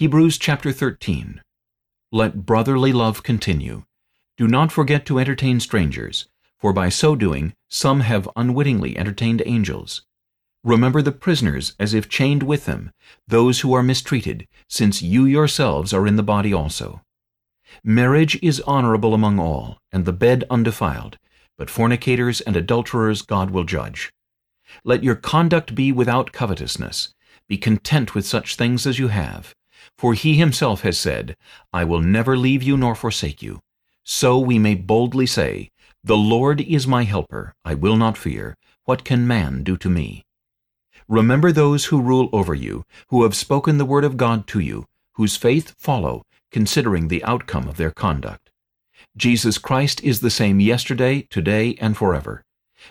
Hebrews chapter 13 Let brotherly love continue. Do not forget to entertain strangers, for by so doing some have unwittingly entertained angels. Remember the prisoners as if chained with them, those who are mistreated, since you yourselves are in the body also. Marriage is honorable among all, and the bed undefiled, but fornicators and adulterers God will judge. Let your conduct be without covetousness. Be content with such things as you have. For he himself has said, I will never leave you nor forsake you. So we may boldly say, The Lord is my helper, I will not fear. What can man do to me? Remember those who rule over you, who have spoken the word of God to you, whose faith follow, considering the outcome of their conduct. Jesus Christ is the same yesterday, today, and forever.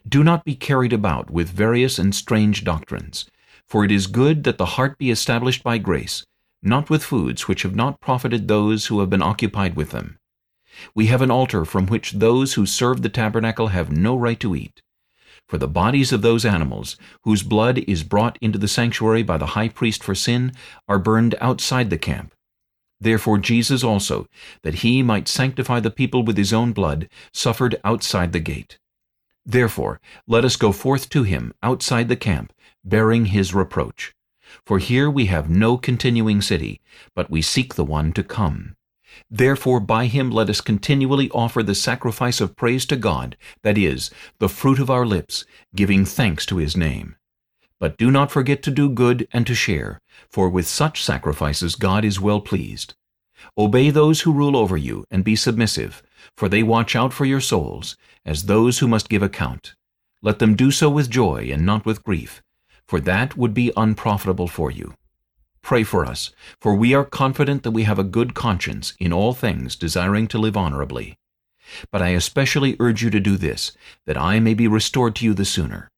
Do not be carried about with various and strange doctrines, for it is good that the heart be established by grace, not with foods which have not profited those who have been occupied with them. We have an altar from which those who serve the tabernacle have no right to eat. For the bodies of those animals, whose blood is brought into the sanctuary by the high priest for sin, are burned outside the camp. Therefore Jesus also, that he might sanctify the people with his own blood, suffered outside the gate. Therefore let us go forth to him outside the camp, bearing his reproach. For here we have no continuing city, but we seek the one to come. Therefore by him let us continually offer the sacrifice of praise to God, that is, the fruit of our lips, giving thanks to his name. But do not forget to do good and to share, for with such sacrifices God is well pleased. Obey those who rule over you, and be submissive, for they watch out for your souls, as those who must give account. Let them do so with joy and not with grief, for that would be unprofitable for you. Pray for us, for we are confident that we have a good conscience in all things, desiring to live honorably. But I especially urge you to do this, that I may be restored to you the sooner.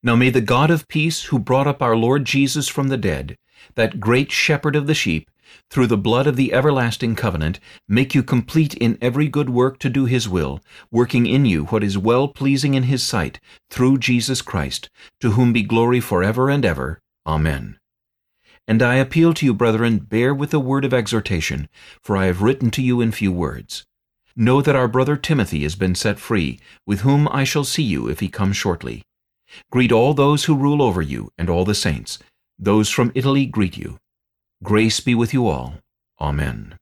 Now may the God of peace, who brought up our Lord Jesus from the dead, that great shepherd of the sheep, through the blood of the everlasting covenant, make you complete in every good work to do his will, working in you what is well-pleasing in his sight, through Jesus Christ, to whom be glory forever and ever. Amen. And I appeal to you, brethren, bear with the word of exhortation, for I have written to you in few words. Know that our brother Timothy has been set free, with whom I shall see you if he comes shortly. Greet all those who rule over you, and all the saints. Those from Italy greet you. Grace be with you all. Amen.